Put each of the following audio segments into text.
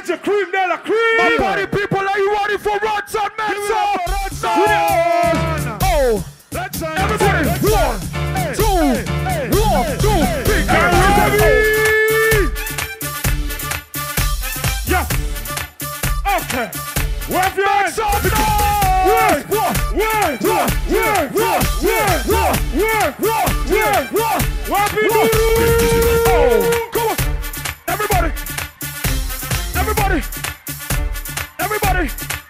DJ Creme de la Creme. My party people, are you ready for Redsan, man? Give Everybody.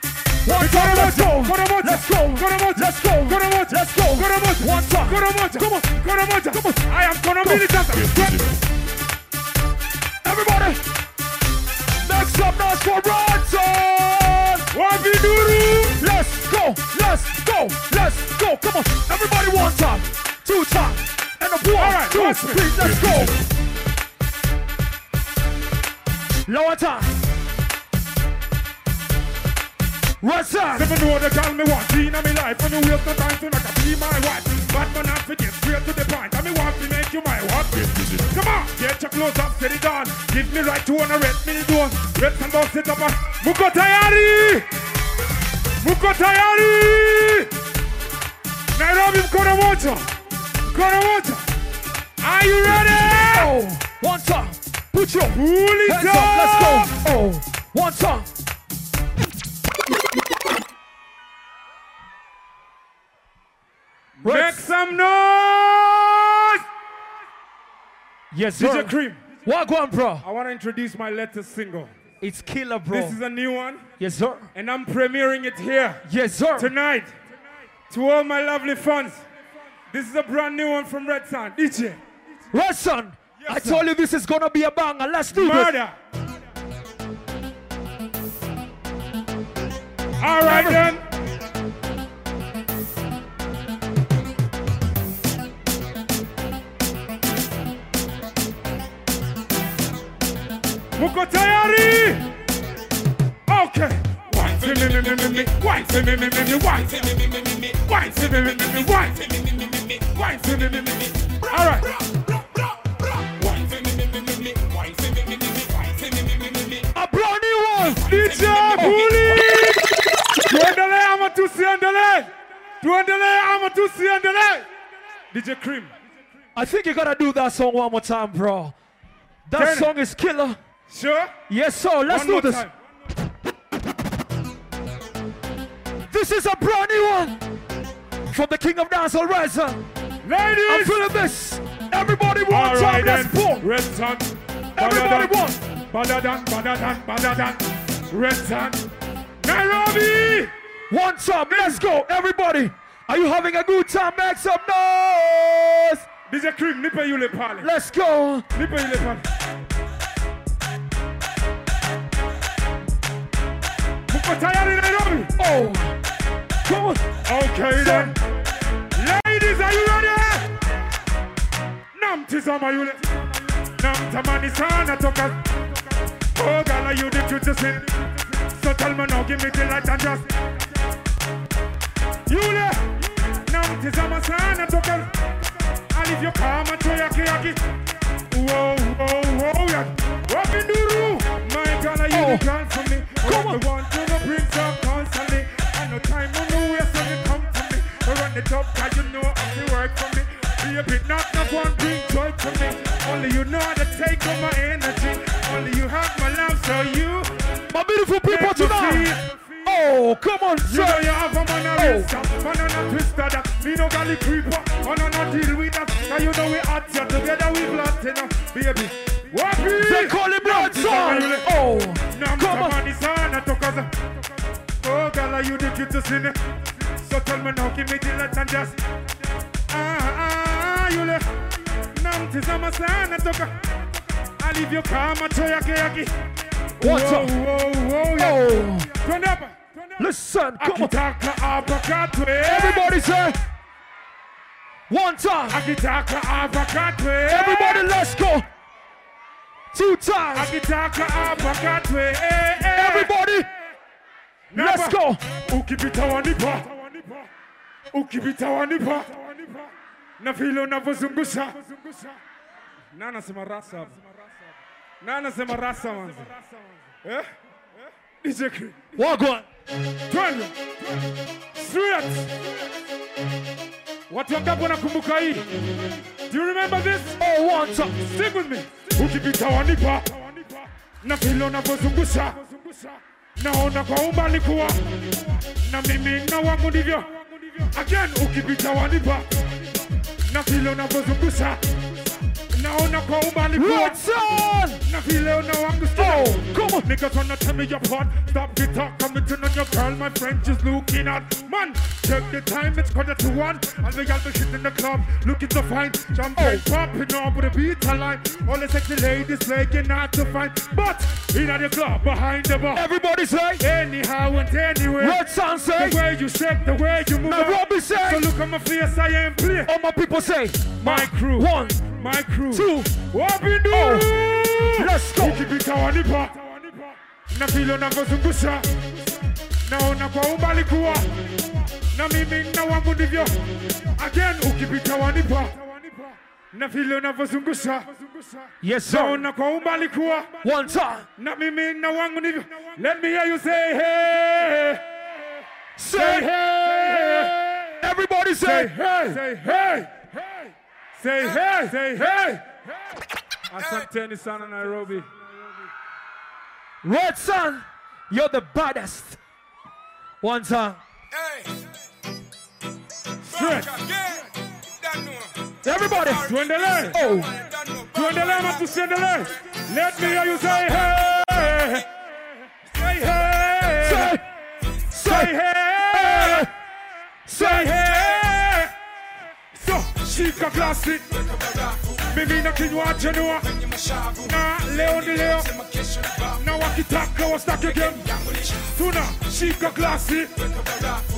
One time, let's go. Let's go. Let's go. Let's go. One time. Come on. Come on. I am gonna be the champion. Everybody. Make some noise for Redsan. Wapi duru. Let's go. Let's go. Let's go. Come on. Everybody one time. Two time. And a one, All right, two, three. Let's go. Lower time. Right side. Never know the girl me want in my life And you waste no time to make her be my wife Bad man have to get straight to the point. And me want to make you my wife Come on, get your clothes up, set it down Give me right to wanna red me do Red and bounce it up Muko tayari Muko tayari Nairobi mkono moja Mkono moja Are you ready? Oh, one time. Put your it hands up. Let's go. Oh, one time. Some noise Yes, DJ sir. Cream Wagwan, bro. I want to introduce my latest single It's killer, bro. This is a new one yes, sir. and I'm premiering it here Yes, sir. tonight to all my lovely fans. This is a brand new one from Redsan. DJ, Redsan. Yes, I sir. told you this is gonna be a banger. Let's do this. Murder. All right then. Muko tayari? Okay. Wine for me, me, me, me, me. Wine for me, me, me, me. Wine for me, me, me, me, me. Wine for me, me, me, me. Wine for me, me, me, me, me. Wine for me, me, me, me. All right. A brand new one. DJ Bully! Tuendelee ama tusiendelee? Tuendelee ama tusiendelee? DJ Cream. I think you gotta do that song one more time, bro. That Turn song is killer. Sure? Yes, sir. Let's One do this. time. This is a brand new one from the King of Dancehall, right, sir? I'm feeling this. Everybody one All time. right Let's then. pull. Redsan. Everybody Badadan, one. Badadan, badadan, badadan. Redsan. Nairobi! One time. Let's go. Everybody. Are you having a good time? Make some noise. DJ Cream, nipe yule pale. Let's go. Nipe yule pale. Muko tayari Nairobi? Oh. Come on. Okay then. Ladies, are you ready? Namtizama yule. Namtamani sana toka. Oh, are you the truth to sin? So tell me now, give me the light and just. Yule. Namtizama sana toka. And if you come and throw yaki yaki. Only you know how to take all my energy. Only you have my love, so you My beautiful people tonight. Oh, come on, sir. You know you have a man a Oh. man on a twister that Me no gully creeper, man on a deal with that Cause you know we hot here together we blood you know Baby, wapi They call him Blood Son. Oh, Nam come on. tamani sana tokaza Oh girl, are you the cutest in it? So tell me now, give me the light and just Ah, ah, you le Tizama sana toka I leave you calm and show yaki yaki What's Whoa, up? whoa, whoa, yeah Oh, Turn up, turn up listen, come on. Avocado eh. Everybody say, one time. Eh. Everybody, let's go. Two times. Eh, Everybody, let's go. Ukipita wanipa Ukipita wanipa Na vile unavyozungusha Na anasema rasa hapa. Na anasema rasa manzi Eh? DJ Cream. Walk. Twende. Sweet. Watu wangapi wanakumbuka hii? Do you remember this? Oh, one time. Stick with me. Ukipita wanipa na vile unavyozungusha naona kwa umbali kuwa na mimi na wangu ndivyo. Again, ukipita wanipa na vile unavyozungusha naona kwa umbali kuwa Right on. na vile una wangu Oh, come on. Niggas wanna tell me you're hot. Stop the talk, commenting on your girl. My friend just looking at. Man, check the time, it's quarter to one. And we got the shit in the club, looking so fine. Champagne Oh. popping up with a beat line. All the sexy ladies playing hard to find. But in the club, behind the bar. Everybody say. Anyhow and anywhere. Redsan say. The way you shake, the way you move. Nairobi say. So look at my face, I am play. All my people say. My crew. One. My crew. Two. Wapi ndu? Oh. Let's go. Wanipa na vile unavyozungusha naona kwa umbali kuwa na mimi na wangu ndivyo. Again, ukipita wanipa na vile unavyozungusha Yes, sir. naona kwa umbali kuwa One time. na mimi na wangu ndivyo. Let me hear you say hey, say Say. hey, Everybody say say. hey, say hey, say hey, say hey. Asanteni sana Nairobi. Redsan. You're the baddest. One time. Straight. Everybody. Tuendelee. Oh. Tuendelee ama tusiendelee? Let me hear you say hey. Say hey. Say. Say hey. Say hey. So, shika glasi. Mimina kinywaji nua. Na leo ni leo. Na wakitaka wastake game. Tuna shika glasi.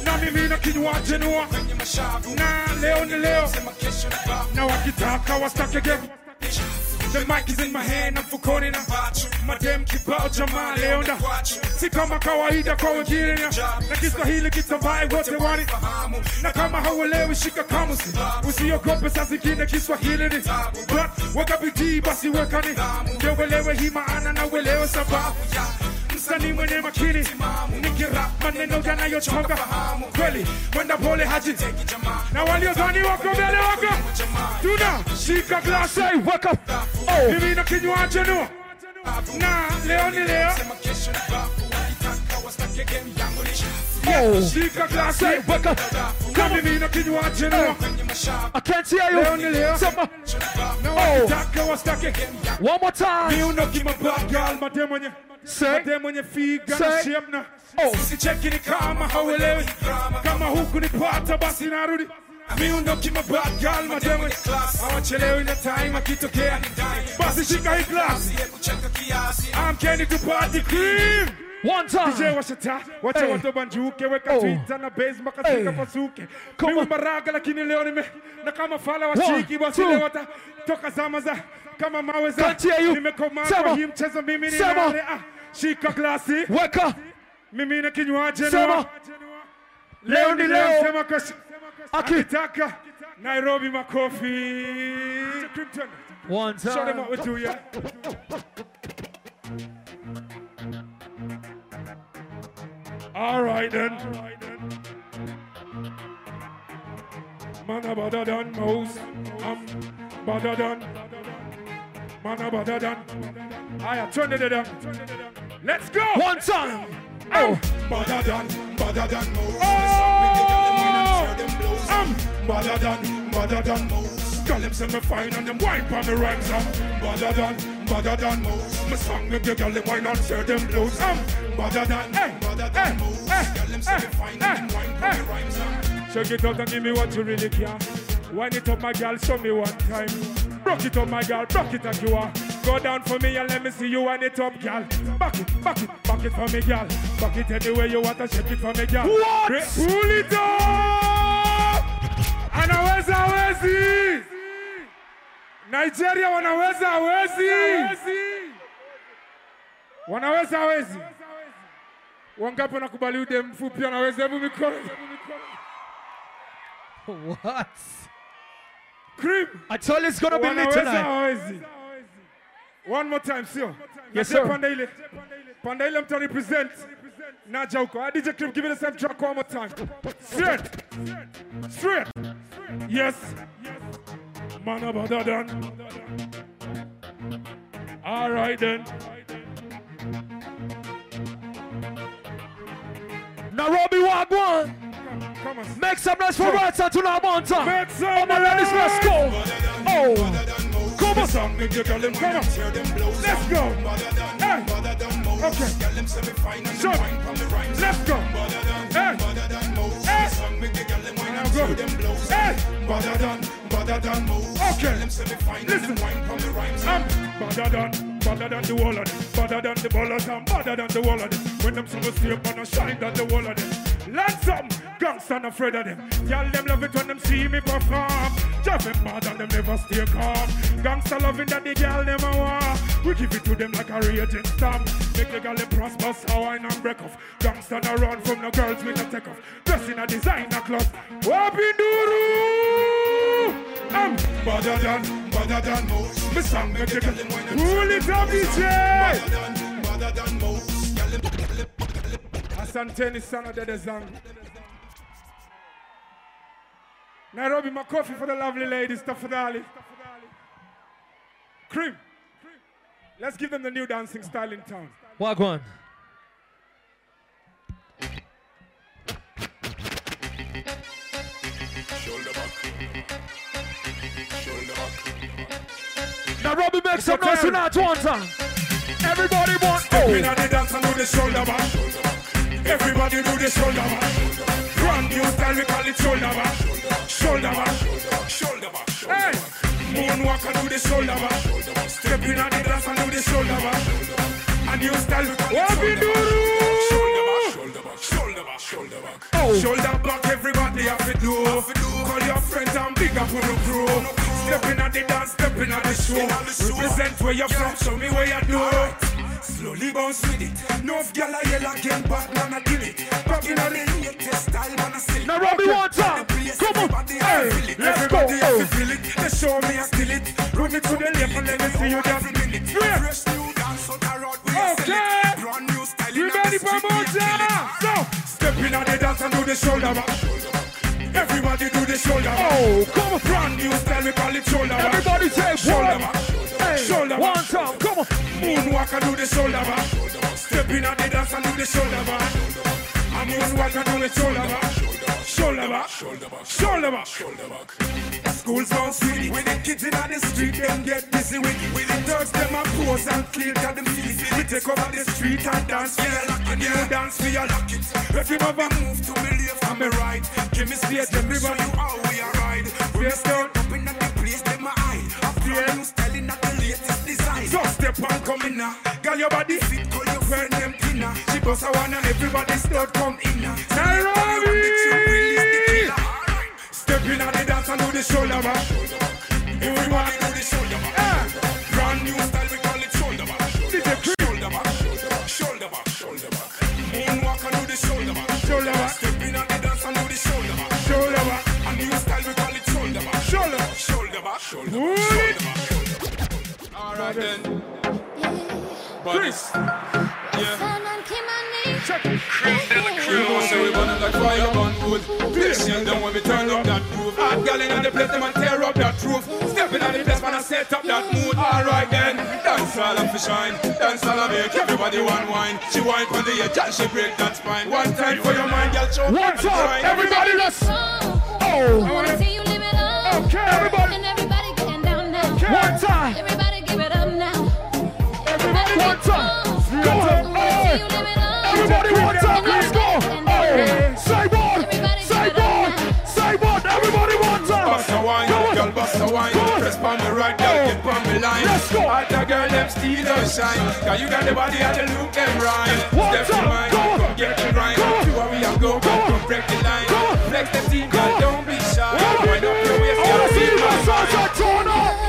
Na mimina kinywaji nua. Na leo ni leo. Na wakitaka wastake game. The mic is in my hand, I'm fukoni na madem kibao jamaa leo na si kama kawaida kwa wengine na Kiswahili kitambaye wote wani na kama hauelewi shika kamusi usiogope saa zingine Kiswahili ni. But weka bidii basi wekani ndio uelewe hii maana na uelewe sababu msanii mwenye makini nikirap maneno yanayochonga kweli mwenda pole haji na waliodhani wako mbele wako tuna shika glasi Say, up. Oh. mimi na kinywaji nua na leo ni leo Oh. shika glasi Say, wake up. na mimi na kinywaji nua oh. I can't hear leo ni you. leo Sema. na oh. wakitaka wastake One more time. miuno kimabagal made mwenye Say. Made mwenye figa na Say. shemna Oh. sicheki ni kama hauelewi kama huku nipata basi narudi miundo kimabagal made mwenye hawachelewi na time akitokea basi shika hii glasi amkeni tupati cream One time. washata wacha Hey. watu banjuke weka Oh. Twitter na base mpaka Hey. pasuke Come mimi on. mbaraga lakini leo nime na kama fala washiki basi leo wata toka zama za kama mawe za you. nimekomaa kwa hii mchezo mimi ni nare ah glasi Wake up. mimi na kinywaji Sema. leo ni leo sema akitaka Nairobi makofi One time. Show them what we do, yeah. All right then. Man a better than mouse. I'm better than. Man a better than. I turn it down. Let's go. One time. Oh. Better than, better than most. Oh. Um, better than, better than most. Girl, them say me fine and them wine for me rhymes. Um, Better than, better than most. me song make the girl them wine and share them blues. Um, Better than, Hey, hey, than most. hey, Girl, them say me hey, fine hey, and them wine hey. for me rhymes. um. Shake it out and give me what you really care. Wind it up, my girl, show me one time. Rock it up, my girl, rock it like you are. Go down for me and let me see you wind it up, girl. Back it, back it, back it for me, girl. Back it anywhere you want to shake it for me, girl. What? Great. Pull it up! Anaweza hawezi! Nigeria wanaweza hawezi! Wanaweza hawezi! Wangapi wanakubali ude mfupi anaweza? Hebu mikono. What? Cream. I told you it's gonna be lit tonight. One more time, sir. Yes, sir. Pandaile. Pandaile, I'm to represent. Now, Joko. Ah, DJ Clip, give me the same track one more time. Straight. Straight. Yes. Man about that done. All right then. Nairobi Wagwan. Come on. Make some noise for right side to Lamonta. Make some All my ladies, let's go. Oh, Come on. Song, make you girl them come on. Let's go. Hey. Okay. Shut. Let's go. Hey. Hey. Now go. Hey. Okay. Listen. I'm um. better than, better than the wall of them. Better than the ballers and better than the wall of them. When them summer stay up and I shine than the wall of them. Land some gangsta not afraid of them. Y'all them love it when them see me perform. Just them mad and them never stay calm. Gangsta loving that the girl them a want. We give it to them like a raging storm. Make the girl them prosper, so I and break off. Gangsta not run from the girls with a take off. Dress in a designer clothes. Wapi Duru! I'm better than, better than most. Me song make the girl them and Pull it up, DJ! Better than most. Girl, them- Asante ni sana dada zangu. Nairobi makofi for the lovely ladies, tafadhali. Cream. Let's give them the new dancing style in town. Wagwan. Shoulder back. Shoulder back. Nairobi, make some okay. noise tonight one time. Everybody want We oh. now the dance and do the shoulder back. Everybody do the shoulder back. Brand new style, we call it shoulder back. Shoulder back. Shoulder back. Hey! Moonwalk and do the shoulder back. Step in on the dance and do the shoulder back. A new style, we call it Shoulder Wapi Duru! Shoulder back. Shoulder back. Shoulder back. Oh. Shoulder back, everybody have to do. Call your friends and big up on the crew. Stepping at the dance, stepping at the show. Represent where you're from, show me where you do. Slowly bounce with it. No a yell again, but man a kill it. Back in on the latest style, man a still. Nairobi one time. Come on. Hey, let's go. Everybody Oh. to feel it. They show me I steal it. Run it to the left and let me see you dance. Yeah. Fresh new dance out the road. Okay. brand new style. You ready for more a kill it. time? So, step in on the dance and do the shoulder back. Everybody do the shoulder back. Oh, come on. Brand new style, we call it shoulder back. Everybody take shoulder back. Moonwalk and do the shoulder back. Step in on the dance and do the shoulder back. And moonwalk and do the shoulder back. Shoulder back. Shoulder back. Shoulder back. Schools bounce with it. When the kids in the street, them get busy with it. With the thugs, them a pose and clean got them feel it. We take over the street and dance your lock. And you dance for your it. If you never move to me left and me right, give me space, everybody. You how we a ride. Face down. Up in the place, them a hide. A brand new style in the step and come in now. Girl, your body fit, call your friend them thinner. She bust a one and everybody start come in now. Nairobi! Step in on the dance and do the shoulder back. Everybody do the shoulder back. Ah, brand new style, we call it shoulder back. DJ Crew. Shoulder back. Shoulder back. Shoulder back. Shoulder back. Moonwalk and do the shoulder back. Shoulder back. Step in on the dance and do the shoulder back. Shoulder back. A new style, we call it shoulder back. Shoulder back. Shoulder back. Shoulder back. Pull it. Shoulder back. All right then. Buddies. Yeah. Check it. You know, say we burning like fire on wood. Patient them when we turn up that groove. Hot gal in the place, them and tear up that roof. Stepping on the place, man, I set up that mood. All right then, dance all of the shine. Dance all of make everybody one wine. She wine on the edge and she break that spine. One time for your mind, girl, show One time. Everybody, let's. Oh. oh. I wanna see you live it up. Okay, everybody. And everybody getting down now. One time. Everybody give it up now. Everybody One time. down. Go I Hey. see you live it up. Everybody, one time. Let's go. Oh. Say one. Everybody Say give it up one. Say one. Everybody, one time. Bust a wine, Come on. girl, bust a wine. On. Press on me right, girl, get on me line. Let's go. Hot the girl, them steal or shine. Cause you got the body and the look, them right. One Step to time. mine, Come on. get the grind. Come on. We are go, Come on. break the line. Come on. Flex the team, girl, don't be shy. Wind up your waist, wanna see my salsa turn up.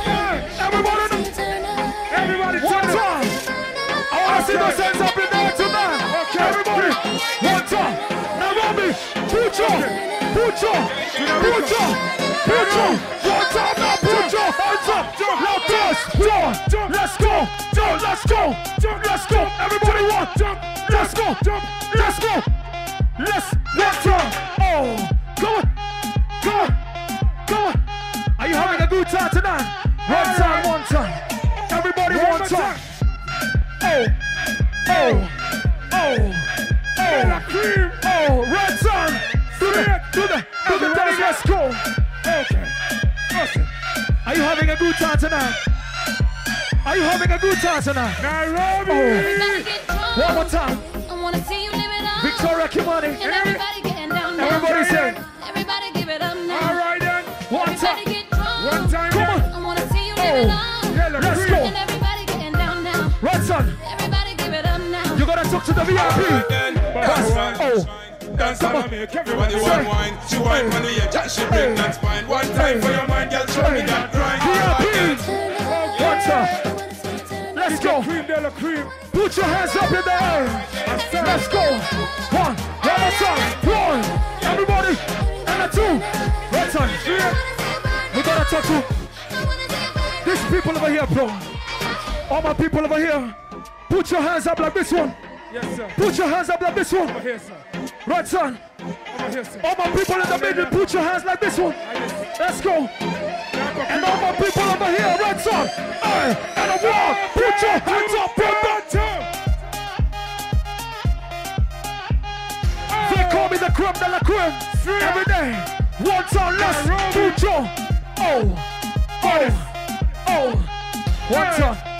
I wanna see those hands up in there tonight. Okay, everybody, one time. Nairobi, put your, put your, put having a good time tonight? Are you having a good time tonight? Nairobi. Oh. Everybody get drunk. One more time. I wanna see you live it up. Victoria Kimani. And everybody getting down now. Everybody say, Everybody give it up now. All right then. one Everybody time. get drunk. One time. Come on. I wanna see you live it oh. up. Yellow Let's cream. go. And everybody getting down now. Redsan, Everybody give it up now. you gotta talk to the VIP. Then oh. dance Oh. on. Dance on. Make Everybody everybody want wine. She wine on the edge and she bring that spine. One time for your mind, girl. Show me that grind. VIP. One time. Let's go. Creme de la Creme. Put your hands up in the air. Let's go. One. One more time. One. Everybody. And a two. Redsan. We gotta talk to these people over here, bro. All my people over here. Put your hands up like this one. Yes, sir. Put your hands up like this one. Over here, sir. Right, son. Over here, sir. All my people in the middle, put your hands like this one. Let's go. And all my people over here, right, son. Aye. And a wall. Put your hands up, put that. They call me the creme de la creme. Every day. One time, let's put your. Oh. Oh. Oh. One time.